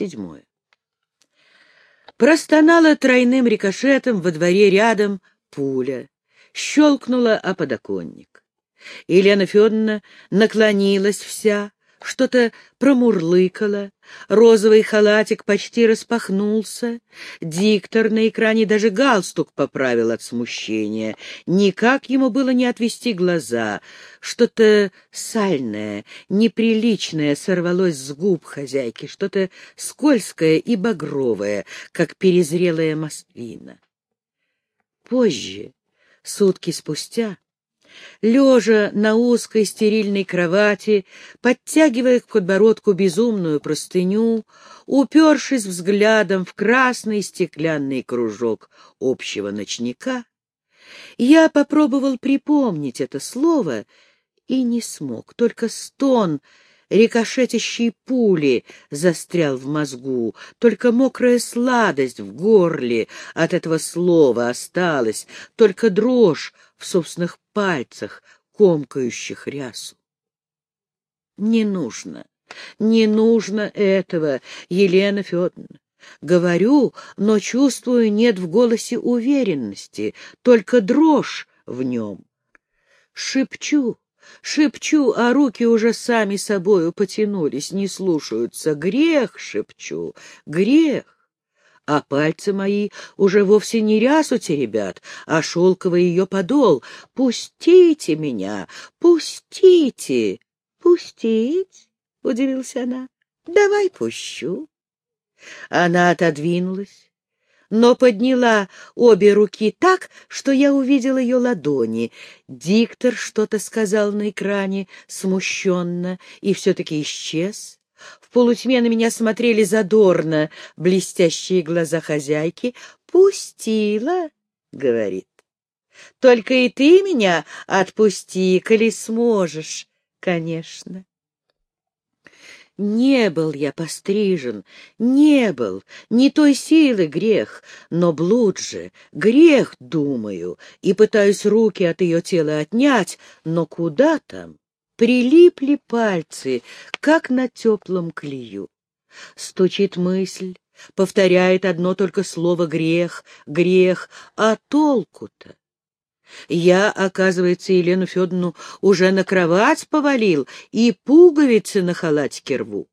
Седьмое. Простонала тройным рикошетом во дворе рядом пуля, щелкнула о подоконник. Елена Федоровна наклонилась вся, что-то промурлыкало, розовый халатик почти распахнулся, диктор на экране даже галстук поправил от смущения. Никак ему было не отвести глаза. Что-то сальное, неприличное сорвалось с губ хозяйки, что-то скользкое и багровое, как перезрелая маслина. Позже, сутки спустя, лежа на узкой стерильной кровати, подтягивая к подбородку безумную простыню, упершись взглядом в красный стеклянный кружок общего ночника, я попробовал припомнить это слово и не смог, только стон рикошетящей пули застрял в мозгу, только мокрая сладость в горле от этого слова осталась, только дрожь в собственных пальцах, комкающих рясу. Не нужно, не нужно этого, Елена Федоровна. Говорю, но чувствую, нет в голосе уверенности, только дрожь в нем. Шепчу, шепчу, а руки уже сами собою потянулись, не слушаются. Грех, шепчу, грех а пальцы мои уже вовсе не рясу теребят, а шелковый ее подол. Пустите меня, пустите. Пустить? — удивилась она. — Давай пущу. Она отодвинулась, но подняла обе руки так, что я увидел ее ладони. Диктор что-то сказал на экране, смущенно, и все-таки исчез. В полутьме на меня смотрели задорно блестящие глаза хозяйки. «Пустила», — говорит. «Только и ты меня отпусти, коли сможешь, конечно». Не был я пострижен, не был, не той силы грех, но блуд же, грех, думаю, и пытаюсь руки от ее тела отнять, но куда там? Прилипли пальцы, как на теплом клею. Стучит мысль, повторяет одно только слово «грех», «грех», а толку-то? Я, оказывается, Елену Федоровну уже на кровать повалил и пуговицы на халатике рву.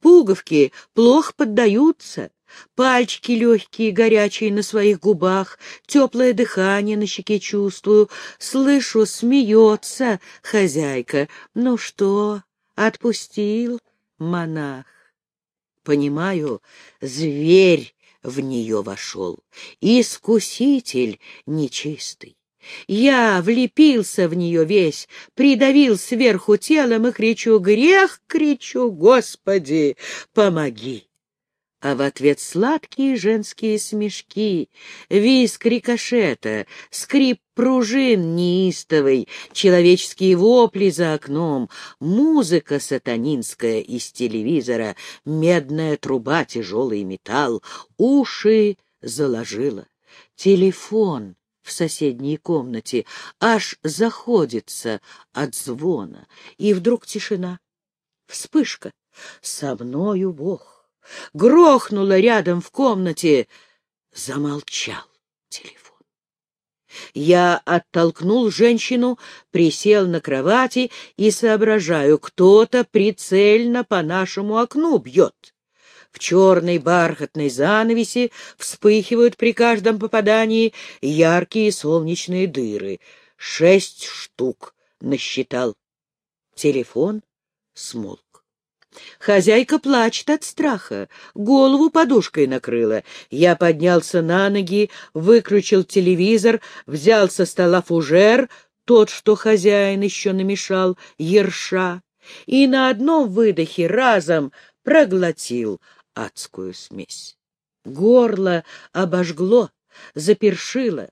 Пуговки плохо поддаются, Пальчики легкие, горячие на своих губах, теплое дыхание на щеке чувствую. Слышу, смеется хозяйка. Ну что, отпустил монах? Понимаю, зверь в нее вошел, искуситель нечистый. Я влепился в нее весь, придавил сверху телом и кричу, грех, кричу, Господи, помоги! а в ответ сладкие женские смешки, виск рикошета, скрип пружин неистовый, человеческие вопли за окном, музыка сатанинская из телевизора, медная труба, тяжелый металл, уши заложила. Телефон в соседней комнате аж заходится от звона, и вдруг тишина, вспышка. Со мною Бог грохнуло рядом в комнате. Замолчал телефон. Я оттолкнул женщину, присел на кровати и соображаю, кто-то прицельно по нашему окну бьет. В черной бархатной занавеси вспыхивают при каждом попадании яркие солнечные дыры. Шесть штук насчитал. Телефон смолк. Хозяйка плачет от страха, голову подушкой накрыла. Я поднялся на ноги, выключил телевизор, взял со стола фужер, тот, что хозяин еще намешал, ерша, и на одном выдохе разом проглотил адскую смесь. Горло обожгло, запершило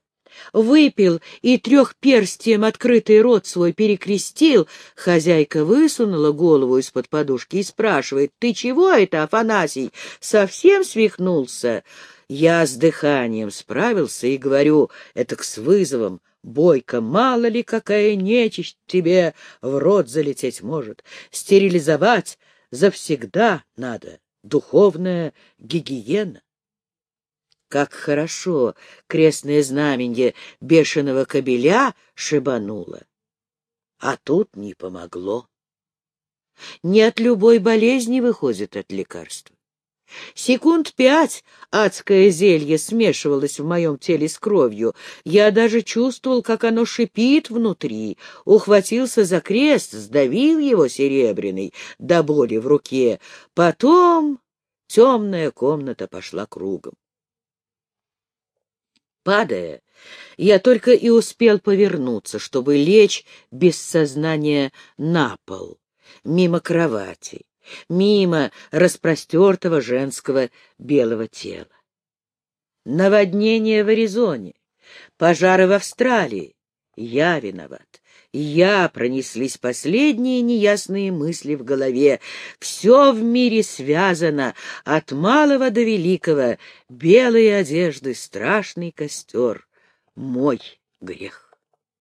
выпил и трехперстием открытый рот свой перекрестил, хозяйка высунула голову из-под подушки и спрашивает, «Ты чего это, Афанасий, совсем свихнулся?» Я с дыханием справился и говорю, это к с вызовом, Бойко, мало ли какая нечисть тебе в рот залететь может. Стерилизовать завсегда надо. Духовная гигиена. Как хорошо крестное знаменье бешеного кобеля шибануло. А тут не помогло. Не от любой болезни выходит от лекарства. Секунд пять адское зелье смешивалось в моем теле с кровью. Я даже чувствовал, как оно шипит внутри. Ухватился за крест, сдавил его серебряный до боли в руке. Потом темная комната пошла кругом. Падая, я только и успел повернуться, чтобы лечь без сознания на пол, мимо кровати, мимо распростертого женского белого тела. Наводнение в Аризоне, пожары в Австралии. Я виноват. Я пронеслись последние неясные мысли в голове. Все в мире связано, от малого до великого. Белые одежды, страшный костер, мой грех.